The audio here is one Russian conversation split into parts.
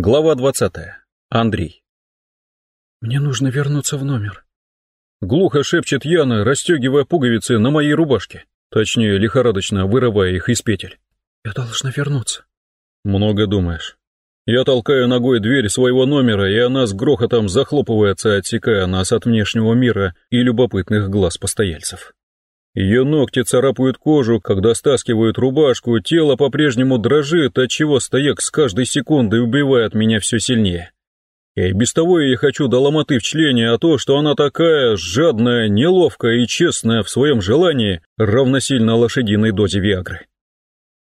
Глава 20. Андрей. «Мне нужно вернуться в номер», — глухо шепчет Яна, расстегивая пуговицы на моей рубашке, точнее, лихорадочно вырывая их из петель. «Я должна вернуться». «Много думаешь». Я толкаю ногой дверь своего номера, и она с грохотом захлопывается, отсекая нас от внешнего мира и любопытных глаз постояльцев. Ее ногти царапают кожу, когда стаскивают рубашку, тело по-прежнему дрожит, отчего стояк с каждой секундой убивает меня все сильнее. Я и без того ей хочу до ломоты в члене, а то, что она такая жадная, неловкая и честная в своем желании, равносильно лошадиной дозе Виагры.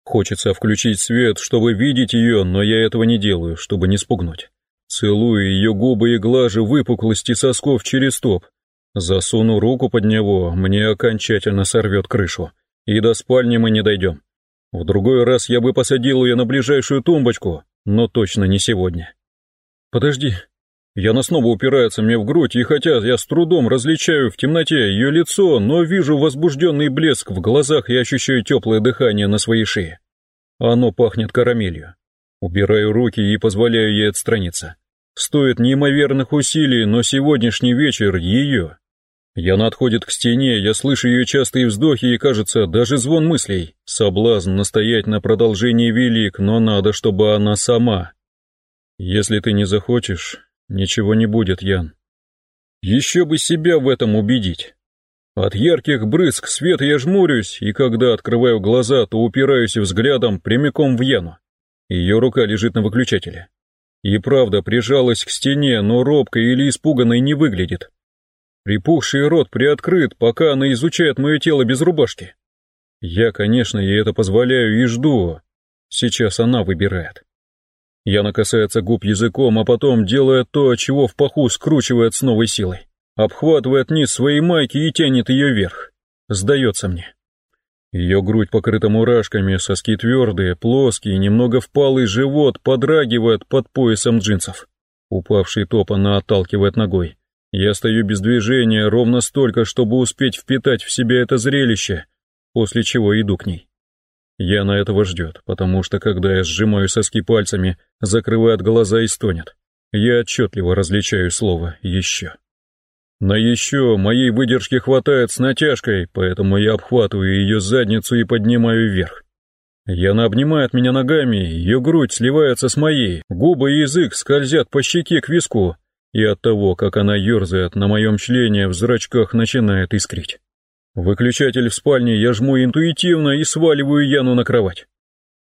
Хочется включить свет, чтобы видеть ее, но я этого не делаю, чтобы не спугнуть. Целую ее губы и глажу выпуклости сосков через топ, Засуну руку под него, мне окончательно сорвет крышу, и до спальни мы не дойдем. В другой раз я бы посадил ее на ближайшую тумбочку, но точно не сегодня. Подожди. Яна снова упирается мне в грудь, и хотя я с трудом различаю в темноте ее лицо, но вижу возбужденный блеск в глазах и ощущаю теплое дыхание на своей шее. Оно пахнет карамелью. Убираю руки и позволяю ей отстраниться. Стоит неимоверных усилий, но сегодняшний вечер ее. Яна отходит к стене, я слышу ее частые вздохи и, кажется, даже звон мыслей. Соблазн настоять на продолжении велик, но надо, чтобы она сама. Если ты не захочешь, ничего не будет, Ян. Еще бы себя в этом убедить. От ярких брызг света я жмурюсь, и когда открываю глаза, то упираюсь взглядом прямиком в Яну. Ее рука лежит на выключателе. И правда прижалась к стене, но робкой или испуганной не выглядит. Припухший рот приоткрыт, пока она изучает мое тело без рубашки. Я, конечно, ей это позволяю и жду. Сейчас она выбирает. Яна касается губ языком, а потом делает то, чего в паху скручивает с новой силой. Обхватывает низ своей майки и тянет ее вверх. Сдается мне. Ее грудь покрыта мурашками, соски твердые, плоские, немного впалый живот подрагивает под поясом джинсов. Упавший топ она отталкивает ногой. Я стою без движения ровно столько, чтобы успеть впитать в себя это зрелище, после чего иду к ней. Я на этого ждет, потому что когда я сжимаю соски пальцами, закрывает глаза и стонет. Я отчетливо различаю слово «еще». На еще моей выдержки хватает с натяжкой, поэтому я обхватываю ее задницу и поднимаю вверх. Яна обнимает меня ногами, ее грудь сливается с моей, губы и язык скользят по щеке к виску, и от того, как она ерзает на моем члене, в зрачках начинает искрить. Выключатель в спальне я жму интуитивно и сваливаю Яну на кровать.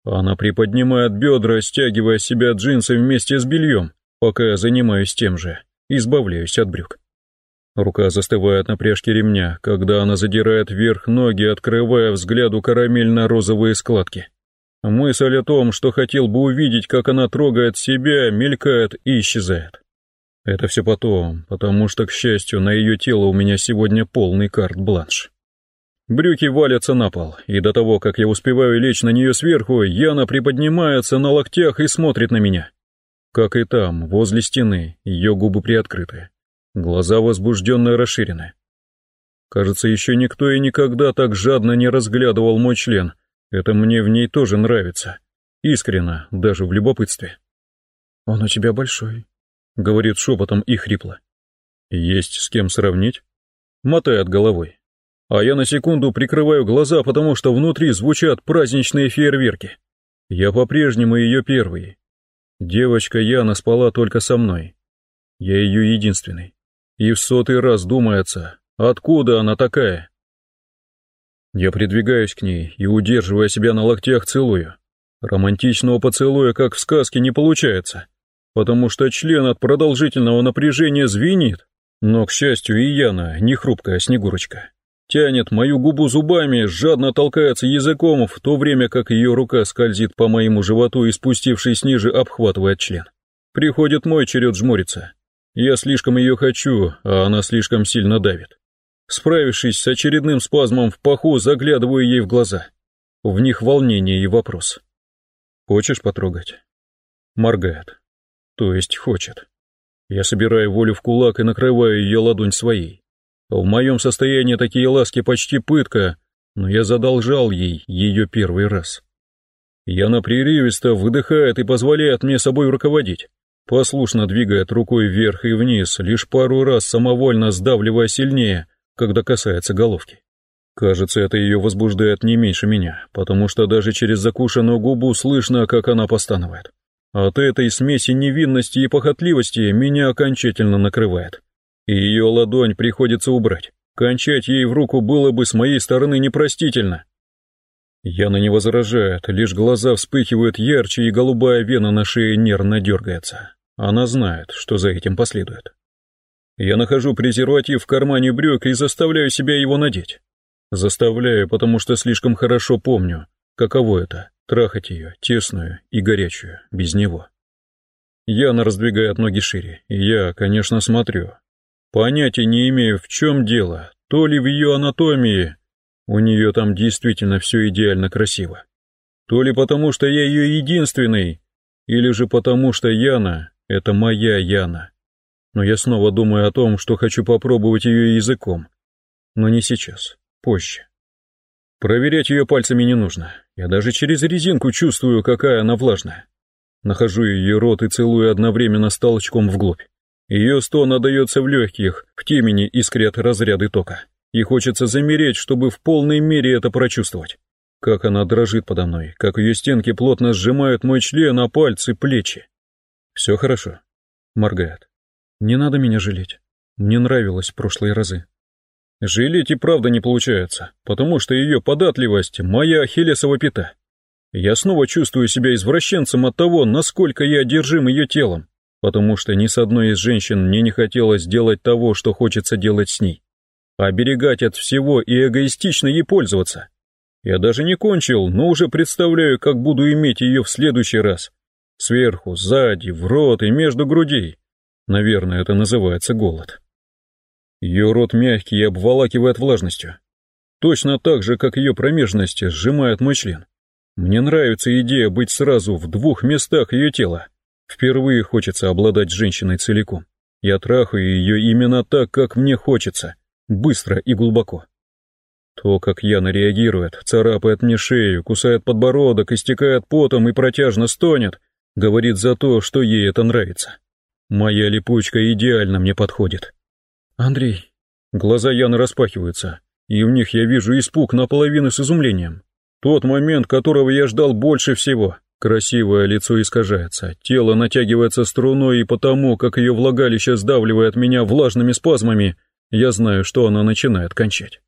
Она приподнимает бедра, стягивая себя джинсы вместе с бельем, пока я занимаюсь тем же, избавляюсь от брюк. Рука застывает на пряжке ремня, когда она задирает вверх ноги, открывая взгляду карамельно-розовые складки. Мысль о том, что хотел бы увидеть, как она трогает себя, мелькает и исчезает. Это все потом, потому что, к счастью, на ее тело у меня сегодня полный карт-бланш. Брюки валятся на пол, и до того, как я успеваю лечь на нее сверху, Яна приподнимается на локтях и смотрит на меня. Как и там, возле стены, ее губы приоткрыты. Глаза возбужденно расширены. Кажется, еще никто и никогда так жадно не разглядывал мой член. Это мне в ней тоже нравится. Искренно, даже в любопытстве. «Он у тебя большой», — говорит шепотом и хрипло. «Есть с кем сравнить?» Мотает головой. А я на секунду прикрываю глаза, потому что внутри звучат праздничные фейерверки. Я по-прежнему ее первый. Девочка Яна спала только со мной. Я ее единственный. И в сотый раз думается, откуда она такая? Я придвигаюсь к ней и, удерживая себя на локтях, целую. Романтичного поцелуя, как в сказке, не получается потому что член от продолжительного напряжения звенит. Но, к счастью, и Яна, не хрупкая снегурочка, тянет мою губу зубами, жадно толкается языком, в то время как ее рука скользит по моему животу и, спустившись ниже, обхватывает член. Приходит мой черед жмуриться. Я слишком ее хочу, а она слишком сильно давит. Справившись с очередным спазмом в паху, заглядываю ей в глаза. В них волнение и вопрос. «Хочешь потрогать?» Моргает. То есть хочет. Я собираю волю в кулак и накрываю ее ладонь своей. В моем состоянии такие ласки почти пытка, но я задолжал ей ее первый раз. Яна прерывисто выдыхает и позволяет мне собой руководить, послушно двигает рукой вверх и вниз, лишь пару раз самовольно сдавливая сильнее, когда касается головки. Кажется, это ее возбуждает не меньше меня, потому что даже через закушенную губу слышно, как она постанывает. От этой смеси невинности и похотливости меня окончательно накрывает. И ее ладонь приходится убрать. Кончать ей в руку было бы с моей стороны непростительно. Яна не возражает, лишь глаза вспыхивают ярче, и голубая вена на шее нервно дергается. Она знает, что за этим последует. Я нахожу презерватив в кармане брюк и заставляю себя его надеть. Заставляю, потому что слишком хорошо помню, каково это — трахать ее, тесную и горячую, без него. Яна раздвигает ноги шире, и я, конечно, смотрю. Понятия не имею, в чем дело, то ли в ее анатомии, у нее там действительно все идеально красиво, то ли потому, что я ее единственный, или же потому, что Яна — это моя Яна но я снова думаю о том, что хочу попробовать ее языком. Но не сейчас, позже. Проверять ее пальцами не нужно. Я даже через резинку чувствую, какая она влажная. Нахожу ее рот и целую одновременно с толчком вглубь. Ее стон отдается в легких, в темени искрят разряды тока. И хочется замереть, чтобы в полной мере это прочувствовать. Как она дрожит подо мной, как ее стенки плотно сжимают мой член, а пальцы, плечи. Все хорошо. Моргает. Не надо меня жалеть. Мне нравилось в прошлые разы. Жалеть и правда не получается, потому что ее податливость — моя ахиллесова пята. Я снова чувствую себя извращенцем от того, насколько я одержим ее телом, потому что ни с одной из женщин мне не хотелось делать того, что хочется делать с ней. Оберегать от всего и эгоистично ей пользоваться. Я даже не кончил, но уже представляю, как буду иметь ее в следующий раз. Сверху, сзади, в рот и между грудей. Наверное, это называется голод. Ее рот мягкий и обволакивает влажностью. Точно так же, как ее промежность сжимает мой член. Мне нравится идея быть сразу в двух местах ее тела. Впервые хочется обладать женщиной целиком. Я трахаю ее именно так, как мне хочется, быстро и глубоко. То, как Яна реагирует, царапает мне шею, кусает подбородок, истекает потом и протяжно стонет, говорит за то, что ей это нравится. Моя липучка идеально мне подходит. Андрей. Глаза Яны распахиваются, и в них я вижу испуг наполовину с изумлением. Тот момент, которого я ждал больше всего. Красивое лицо искажается, тело натягивается струной, и потому, как ее влагалище сдавливает меня влажными спазмами, я знаю, что она начинает кончать.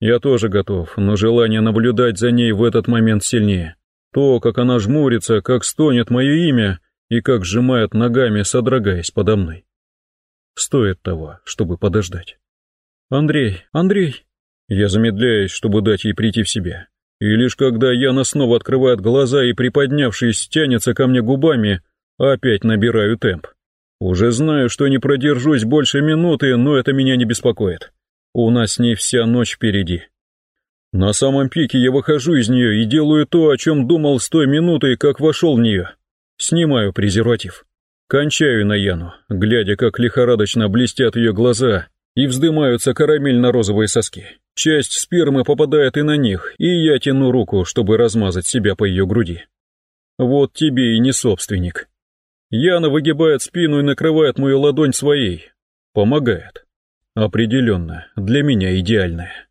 Я тоже готов, но желание наблюдать за ней в этот момент сильнее. То, как она жмурится, как стонет мое имя, и как сжимает ногами, содрогаясь подо мной. Стоит того, чтобы подождать. «Андрей, Андрей!» Я замедляюсь, чтобы дать ей прийти в себя. И лишь когда Яна снова открывает глаза и, приподнявшись, тянется ко мне губами, опять набираю темп. Уже знаю, что не продержусь больше минуты, но это меня не беспокоит. У нас с ней вся ночь впереди. На самом пике я выхожу из нее и делаю то, о чем думал с той минуты, как вошел в нее. Снимаю презерватив. Кончаю на Яну, глядя, как лихорадочно блестят ее глаза и вздымаются карамельно-розовые соски. Часть спермы попадает и на них, и я тяну руку, чтобы размазать себя по ее груди. Вот тебе и не собственник. Яна выгибает спину и накрывает мою ладонь своей. Помогает. Определенно, для меня идеальная.